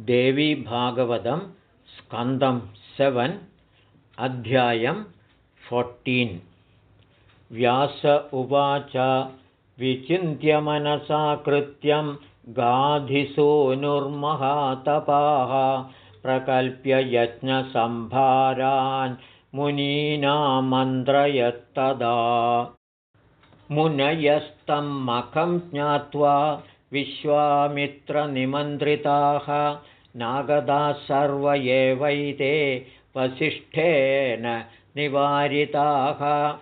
देवीभागवतं स्कन्दं सेवन् अध्यायं फोर्टीन्। व्यास उवाच विचिन्त्यमनसा कृत्यं गाधिसूनुर्महातपाः प्रकल्प्य यज्ञसम्भारान् मुनीनामन्त्रयत्तदा। मुनयस्तं मखं ज्ञात्वा विश्वामित्रनिमन्त्रिताः नागदाः सर्व एवैते वसिष्ठेन निवारिताः।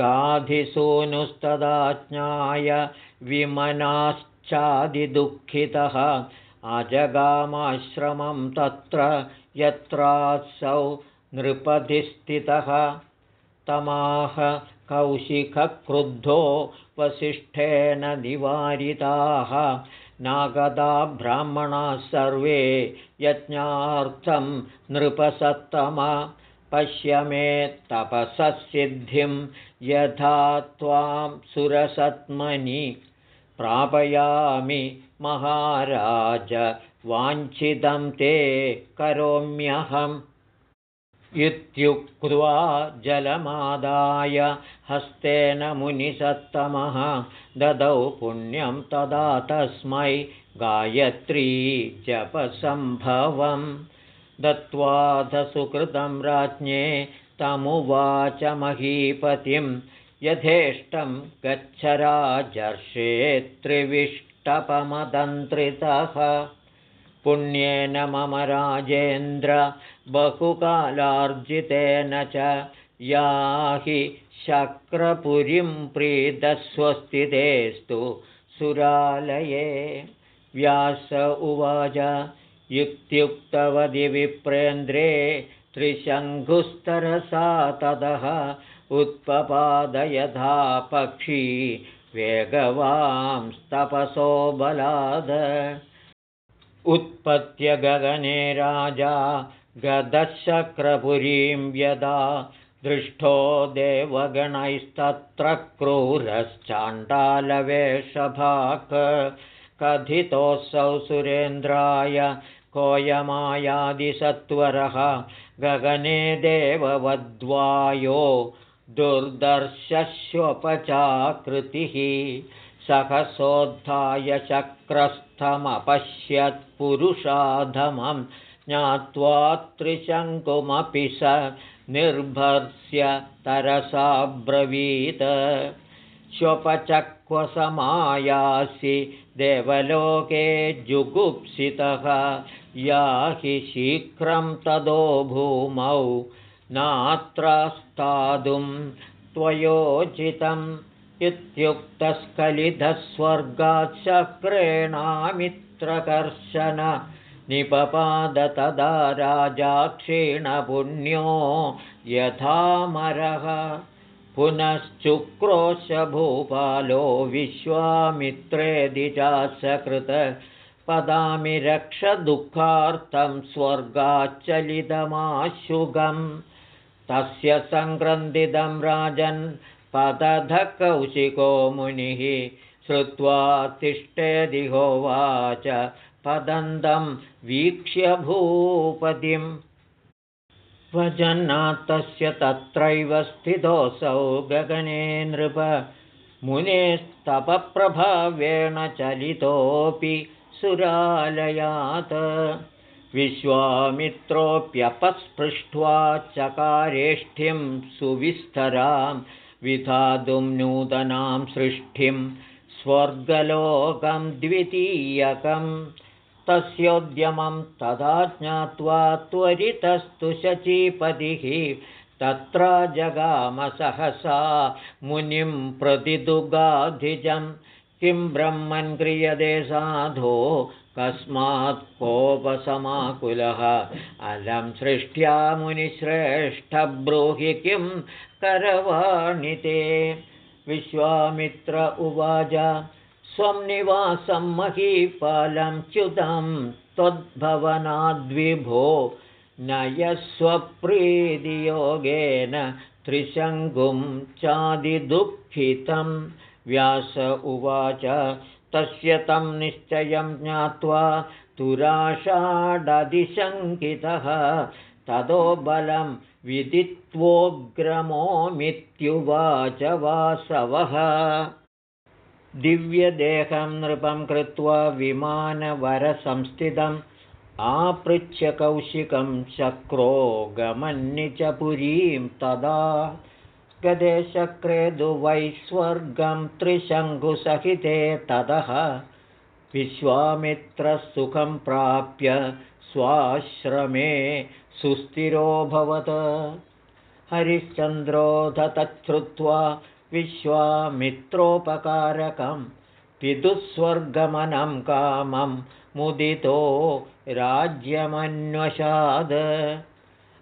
गाधिसूनुस्तदाज्ञाय विमनाश्चादिदुःखितः अजगामाश्रमं तत्र यत्रासौ नृपधिस्थितः तमाह कौशिकक्रुद्धो वसिष्ठेन निवारिताः। नागदा ब्राह्मणाः सर्वे यज्ञार्थं नृपसत्तम। पश्य मे तपससिद्धिं यथा त्वां सुरसत्मनि। प्रापयामि महाराज वाञ्छितं ते करोम्यहम् इत्युक्त्वा जलमादाय हस्तेन मुनिसत्तमः ददौ पुण्यं तदा तस्मै गायत्री जपसम्भवं दत्त्वाधसुकृतं राज्ञे तमुवाच महीपतिं यथेष्टं गच्छराजर्षे त्रिविष्टपमदन्त्रितः। पुण्येन मम राजेन्द्र बहुकालार्जितेन च याहि शक्रपुरीं प्रीतस्वस्तितेस्तु सुरालये व्यास उवाच युक्त्युक्तवधिविप्रेन्द्रे त्रिशङ्घुस्तरसा ततः उत्पपादयथा पक्षी वेगवांस्तपसो बलाद उत्पत्य गगने राजा गदशक्रपुरीं यदा दृष्टो देवगणैस्तत्र क्रूरश्चाण्डालवेषभाक् कथितोऽसौ सुरेन्द्राय कोयमायादिसत्वरः गगने देववद्वायो दुर्दर्शस्वपचाकृतिः सहसोद्धाय चक्रस्थमपश्यत्पुरुषाधमं ज्ञात्वा त्रिशङ्कुमपि स निर्भर्स्य तरसाब्रवीत् श्वपचक्वसमायासि देवलोके जुगुप्सितः याहि शीघ्रं तदो भूमौ नात्रास्तादुं त्वयोचितम् शक्रेणामित्रकर्शन निपपाद तदा राजा क्षीणपुण्यो यथामरः। पुनश्चुक्रोशभूपालो विश्वामित्रेदि चासकृत पदामि रक्षदुःखार्थं स्वर्गाच्चलितमाशुगं तस्य सङ्क्रन्दितं राजन् पदधकौशिको मुनिः श्रुत्वा तिष्ठेदिहोवाच पदन्तं वीक्ष्य भूपतिं वजन्नाथस्य तत्रैव स्थितोऽसौ गगने नृप। मुनेस्तपप्रभावेण चलितोऽपि सुरालयात् विश्वामित्रोऽप्यपस्पृष्ट्वा चकारेष्ठिं सुविस्तराम् विधातुं नूतनां सृष्टिं स्वर्गलोकं द्वितीयकं तस्योद्यमं तदा ज्ञात्वा त्वरितस्तु शचीपतिः तत्र जगामसहसा मुनिं प्रतिदुगाधिजं किं ब्रह्मन् क्रियते साधो कस्मात् कोपसमाकुलः। अलं सृष्ट्या मुनिश्रेष्ठब्रूहि किं करवाणि ते? विश्वामित्र उवाच स्वं निवासं महीपालं च्युतं त्वद्भवनाद्विभो। नयस्वप्रीतियोगेन त्रिशङ्कुं चादिदुःखितं। व्यास उवाच तस्य तं निश्चयं ज्ञात्वा तुराषाडधिशङ्कितः ततो बलं विदित्वोग्रमोमित्युवाच वासवः। दिव्यदेहं नृपं कृत्वा विमानवरसंस्थितम् आपृच्छ्यकौशिकं चक्रो च पुरीं तदा गदे चक्रे स्वर्गं त्रिशङ्कुसहिते ततः विश्वामित्रसुखं प्राप्य स्वाश्रमे सुस्थिरोऽभवत् हरिश्चन्द्रोध तच्छ्रुत्वा विश्वामित्रोपकारकं पितुस्वर्गमनं कामं मुदितो राज्यमन्वशाद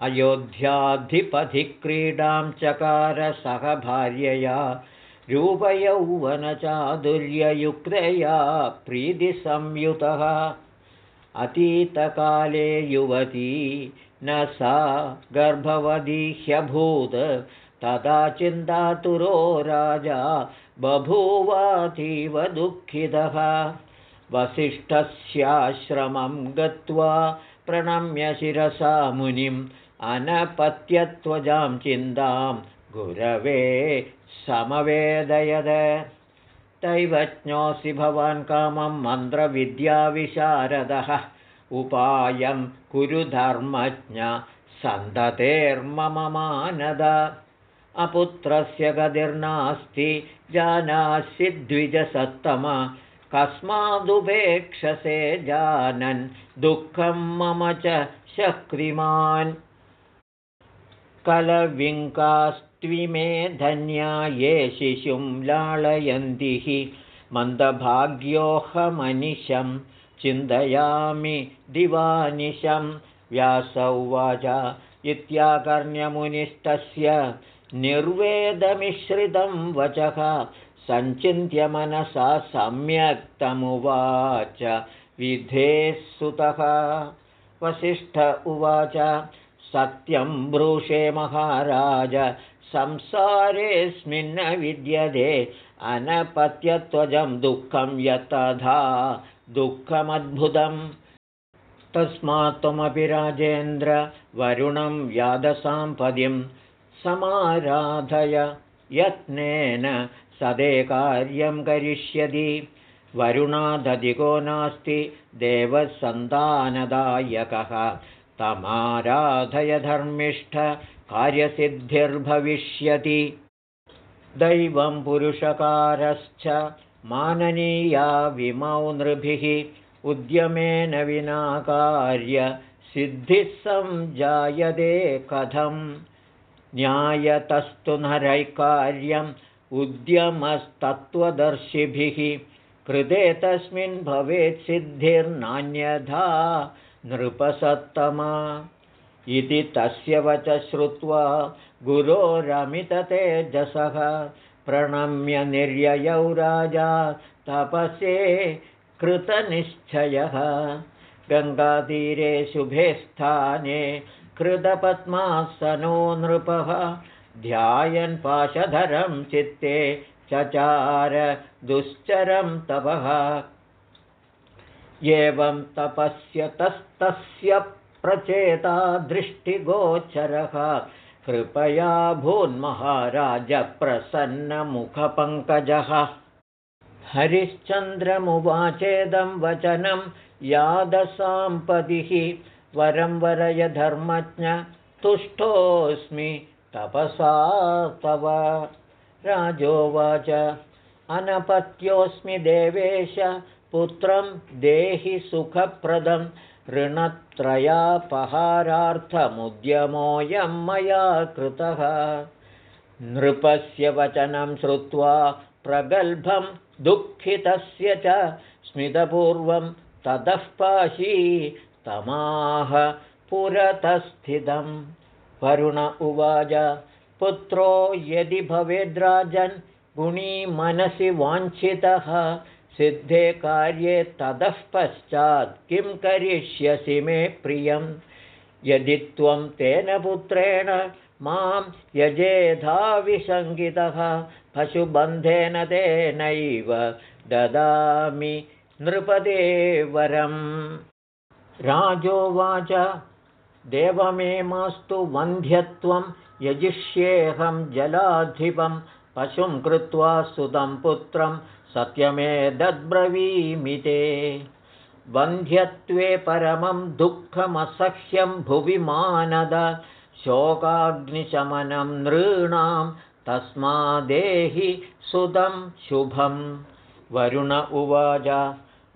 अयोध्याधिपधिक्रीडां चकारसह भार्यया रूपयौवनचादुर्ययुक्तया प्रीतिसंयुतः। अतीतकाले युवती न सा गर्भवती ह्यभूत् तदा चिन्तातुरो राजा बभूवातीव दुःखितः। वसिष्ठस्याश्रमं गत्वा प्रणम्य शिरसा मुनिम् अनपत्यत्वजां चिन्तां गुरवे समवेदयद। दैवज्ञोऽसि भवान् कामं मन्त्रविद्याविशारदः। उपायं कुरु धर्मज्ञ सन्ततेर्मम मानद अपुत्रस्य गतिर्नास्ति जानासि द्विजसत्तम। कस्मादुपेक्षसे जानन् दुःखं मम च शक्तिमान् कलविङ्कास्त्विमे धन्या ये शिशुं लाळयन्ति हि मन्दभाग्योऽहमनिशं चिन्तयामि दिवानिशं। व्यासौवाच इत्याकर्ण्यमुनिस्तस्य निर्वेदमिश्रितं वचः सञ्चिन्त्य मनसा सम्यक्तमुवाच विधेः सुतः। वसिष्ठ उवाच सत्यं ब्रूषे महाराज संसारेऽस्मिन्न विद्यते। अनपत्यत्वजं दुःखं यतधा दुःखमद्भुतम् तस्मात् त्वमपि राजेन्द्र वरुणं यादसाम्पदिं समाराधय यत्नेन सदे कार्यं करिष्यति। वरुणादधिको नास्ति देवसन्तानदायकः तमाराधय धर्मिष्ठ कार्यसिद्धिर्भविष्यति। दैवं पुरुषकारश्च माननीया विमौ नृभिः उद्यमेन विना कार्यसिद्धिः सञ्जायते कथं न्यायतस्तु नरैकार्यम् उद्यमस्तत्त्वदर्शिभिः कृते तस्मिन् भवेत् सिद्धिर्नान्यथा नृपसत्तमा। इति तस्य वच श्रुत्वा गुरोरमिततेजसः प्रणम्य निर्ययौ राजा तपसे कृतनिश्चयः। गङ्गातीरे शुभे स्थाने कृतपद्मासनो नृपः। ध्यायन् पाशधरं चित्ते चचार दुश्चरं तपः एवं तपस्य तस्तस्य प्रचेता दृष्टिगोचरः। कृपया भून्महाराजप्रसन्नमुखपङ्कजः। हरिश्चन्द्रमुवाचेदं वचनं यादसाम्पदिः। वरं वरय धर्मज्ञ तुष्टोऽस्मि तपसा तव। राजोवाच अनपत्योऽस्मि देवेश पुत्रं देहि सुखप्रदं ऋणत्रयापहारार्थमुद्यमोऽयं मया कृतः। नृपस्य वचनं श्रुत्वा प्रगल्भं दुःखितस्य च स्मितपूर्वं ततः पाशी तमाह पुरतस्थितं। वरुण उवाच पुत्रो यदि भवेद्राजन् गुणी मनसि वाञ्छितः सिद्धे कार्ये ततः पश्चात् किं करिष्यसि मे प्रियं यदि त्वं तेन पुत्रेण मां यजेधा विशङ्कितः पशुबन्धेन तेनैव ददामि नृपदेवरम्। राजोवाच देवमे मास्तु वन्ध्यत्वं यजिष्येऽहं जलाधिपं पशुं कृत्वा सुतं पुत्रं सत्यमे दद्ब्रवीमिते वन्ध्यत्वे परमं दुःखमसह्यं भुवि मानद। शोकाग्निशमनं नृणां तस्मादेहि सुतं शुभं वरुण उवाच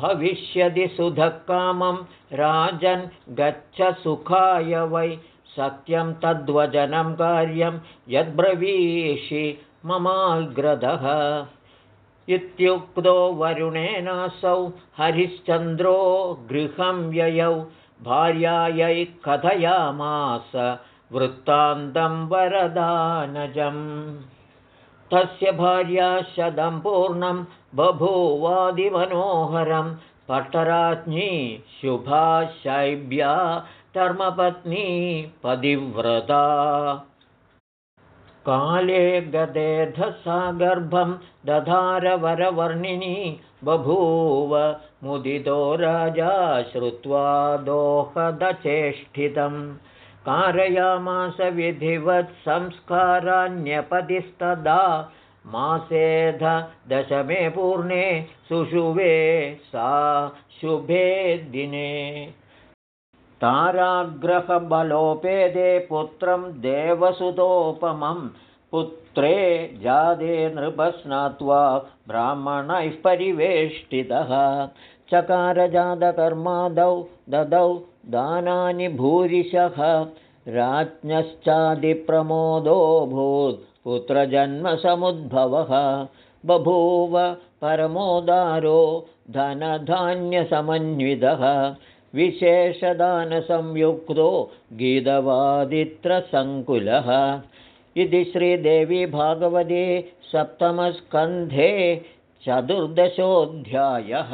भविष्यति सुधकामं राजन् गच्छ सुखाय वै। सत्यं तद्वचनं कार्यं यद्ब्रवीषि ममाग्रदः इत्युक्तो वरुणेनासौ हरिश्चन्द्रो गृहं ययौ भार्यायै कथयामास वृत्तान्तं वरदानजम्। तस्य भार्या शतं पूर्णं बभूवादिमनोहरं पट्टराज्ञी शुभाशैब्या धर्मपत्नी पदिव्रता काले गदेधसा गर्भं दधारवरवर्णिनी बभूव मुदितो राजा श्रुत्वा दोहदचेष्टितं कारयामास संस्कारान्यपतिस्तदा मासेध दशमे पूर्णे सुशुभे सा शुभे दिने ताराग्रहबलोपेदे पुत्रं देवसुतोपमं पुत्रे जादे नृपस्नात्वा ब्राह्मणैः परिवेष्टितः। चकारजातकर्मादौ ददौ दानानि भूरिशः राज्ञश्चादिप्रमोदोऽभूत् पुत्रजन्मसमुद्भवः। बभूव परमोदारो धनधान्यसमन्वितः विशेषदानसंयुक्तो गीतवादित्रसङ्कुलः। इति श्रीदेवी भागवते सप्तमस्कन्धे चतुर्दशोऽध्यायः